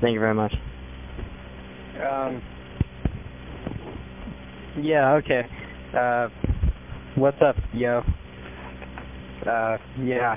Thank you very much. Um, yeah, okay. Uh, what's up, yo? Uh, yeah.